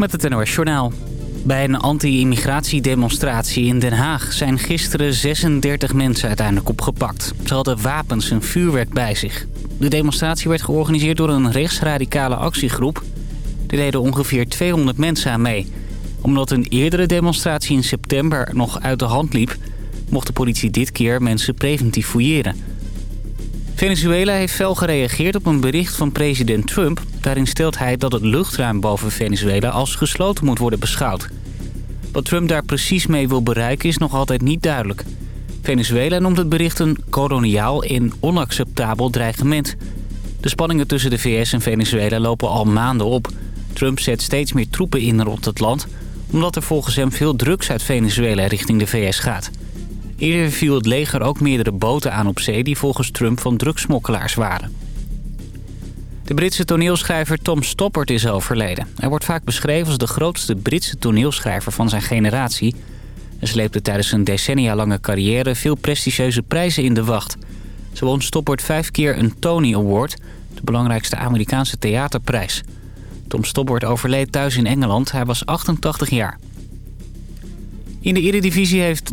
met het NOS Journaal. Bij een anti-immigratiedemonstratie in Den Haag zijn gisteren 36 mensen uiteindelijk opgepakt. Ze hadden wapens en vuurwerk bij zich. De demonstratie werd georganiseerd door een rechtsradicale actiegroep. Er deden ongeveer 200 mensen aan mee. Omdat een eerdere demonstratie in september nog uit de hand liep... mocht de politie dit keer mensen preventief fouilleren. Venezuela heeft fel gereageerd op een bericht van president Trump. Daarin stelt hij dat het luchtruim boven Venezuela als gesloten moet worden beschouwd. Wat Trump daar precies mee wil bereiken is nog altijd niet duidelijk. Venezuela noemt het bericht een koloniaal en onacceptabel dreigement. De spanningen tussen de VS en Venezuela lopen al maanden op. Trump zet steeds meer troepen in rond het land... omdat er volgens hem veel drugs uit Venezuela richting de VS gaat. Eerder viel het leger ook meerdere boten aan op zee... die volgens Trump van drugsmokkelaars waren. De Britse toneelschrijver Tom Stoppard is overleden. Hij wordt vaak beschreven als de grootste Britse toneelschrijver van zijn generatie. Hij sleepte tijdens zijn decennia lange carrière veel prestigieuze prijzen in de wacht. Zo won Stoppard vijf keer een Tony Award, de belangrijkste Amerikaanse theaterprijs. Tom Stoppard overleed thuis in Engeland. Hij was 88 jaar. In de Eredivisie heeft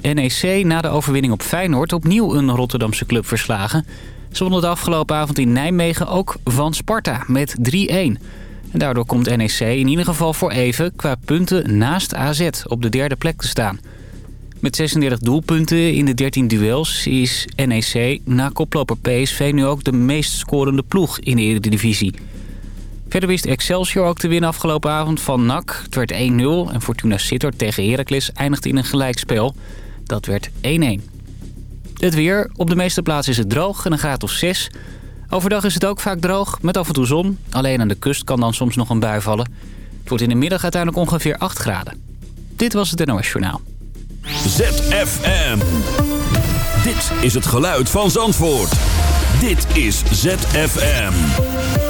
NEC na de overwinning op Feyenoord opnieuw een Rotterdamse club verslagen. Ze wonnen de afgelopen avond in Nijmegen ook van Sparta met 3-1. En daardoor komt NEC in ieder geval voor even qua punten naast AZ op de derde plek te staan. Met 36 doelpunten in de 13 duels is NEC na koploper PSV nu ook de meest scorende ploeg in de Eredivisie. Verder wist Excelsior ook te winnen afgelopen avond van NAC. Het werd 1-0 en Fortuna Sittard tegen Heracles eindigde in een gelijkspel. Dat werd 1-1. Het weer. Op de meeste plaatsen is het droog en een graad of 6. Overdag is het ook vaak droog, met af en toe zon. Alleen aan de kust kan dan soms nog een bui vallen. Het wordt in de middag uiteindelijk ongeveer 8 graden. Dit was het NOS Journaal. ZFM. Dit is het geluid van Zandvoort. Dit is ZFM.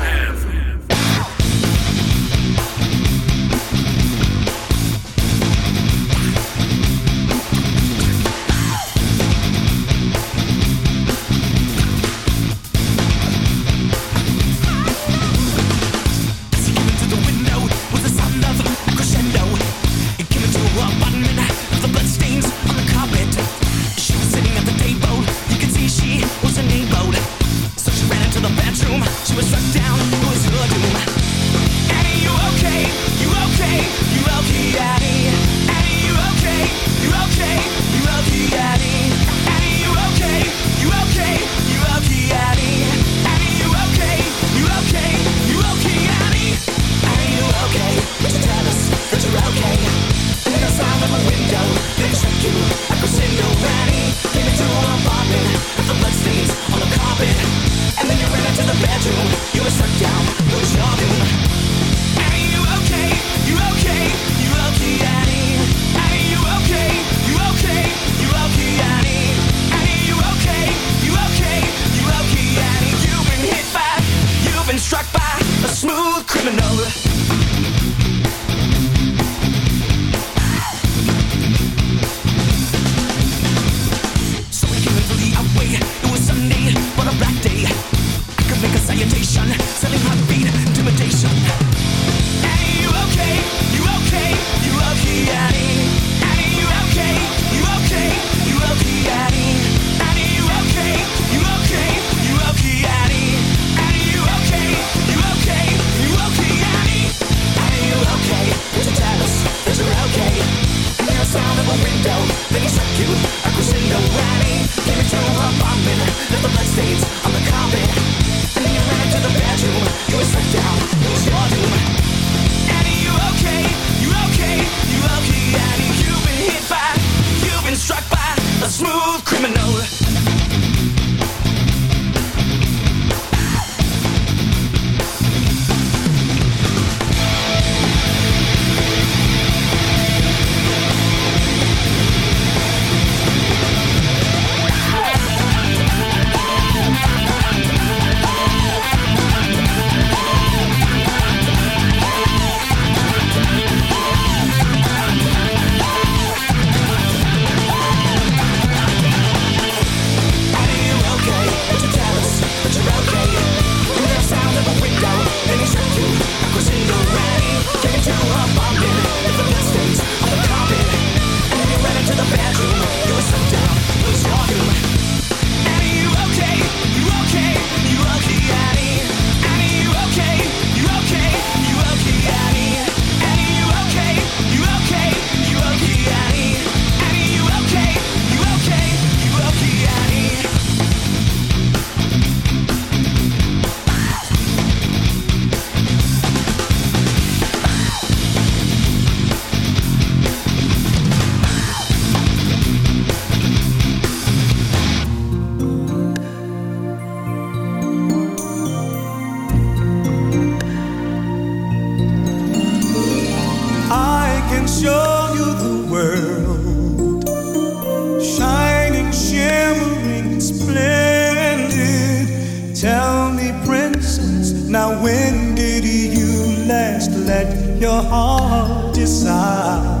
precisar.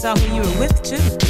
saw who you were with too.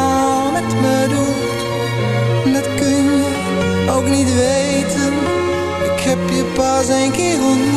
niet weten. Ik heb je pas een keer ontmoet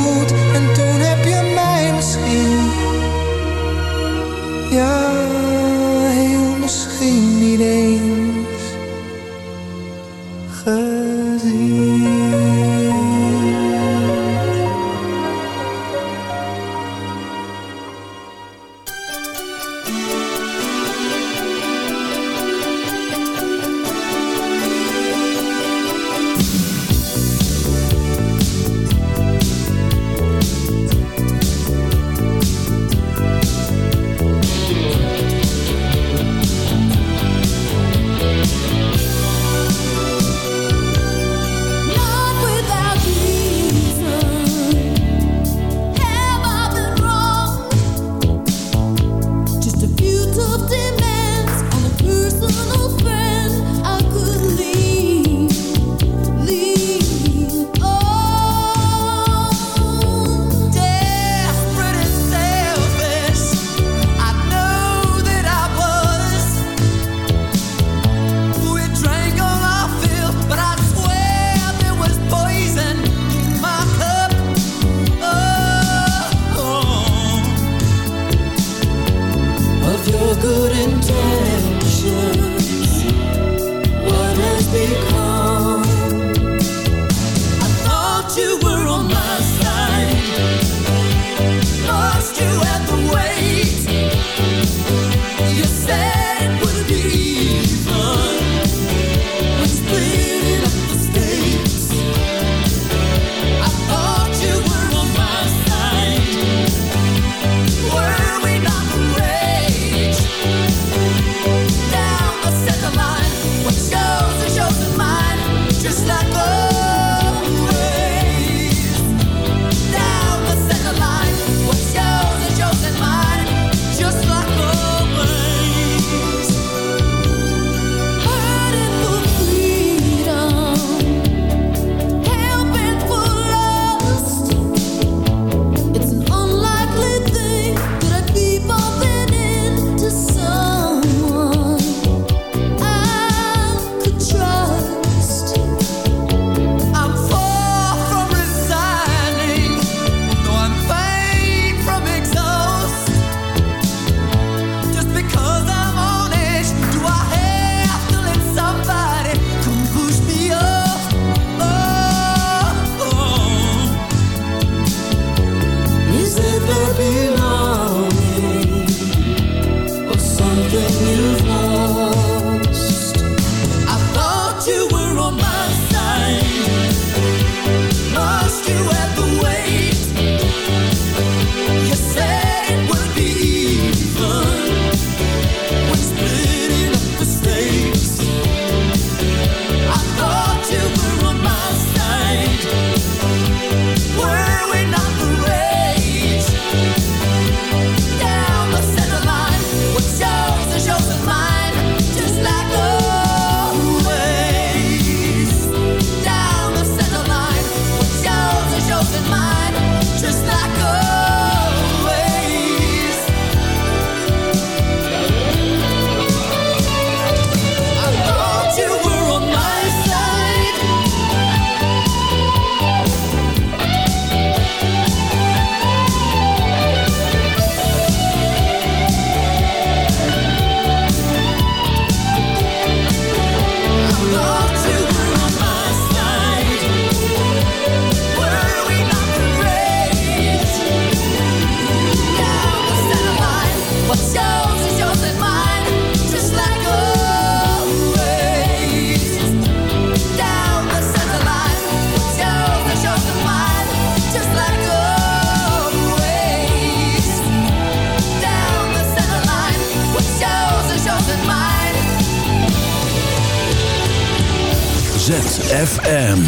ZFM.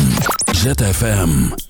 ZFM.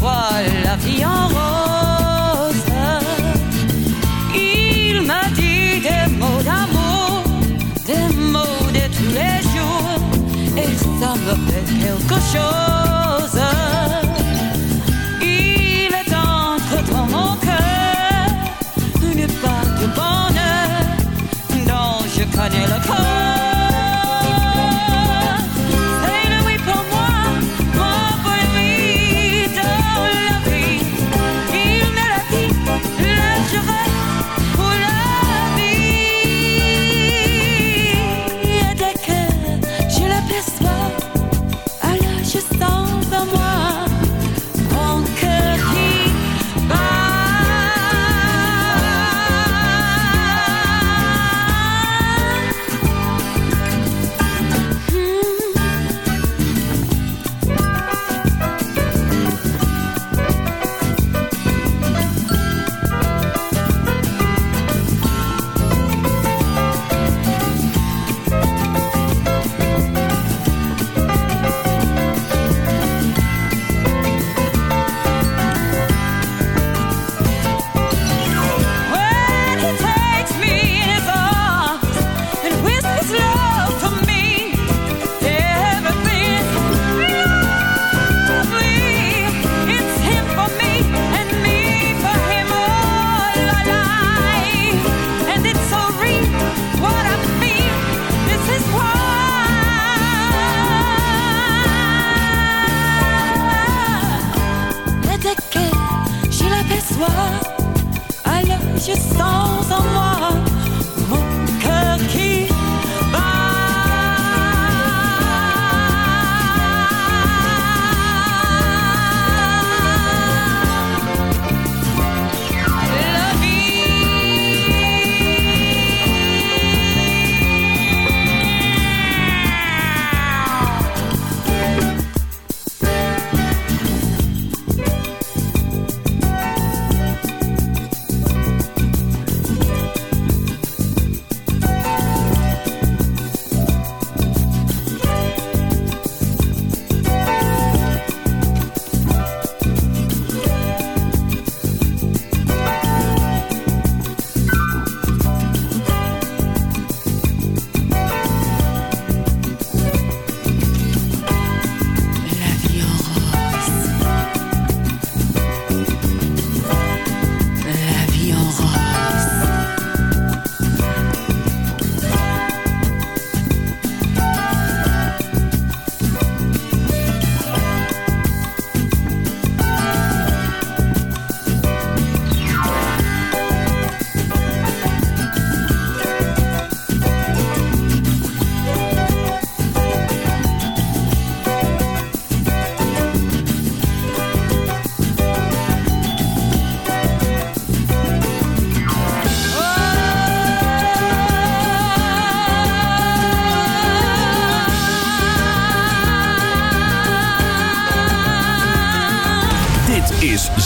crois la vie en rose. Il m'a dit des mots d'amour, des mots de tous les jours, et ça me fait quelque chose.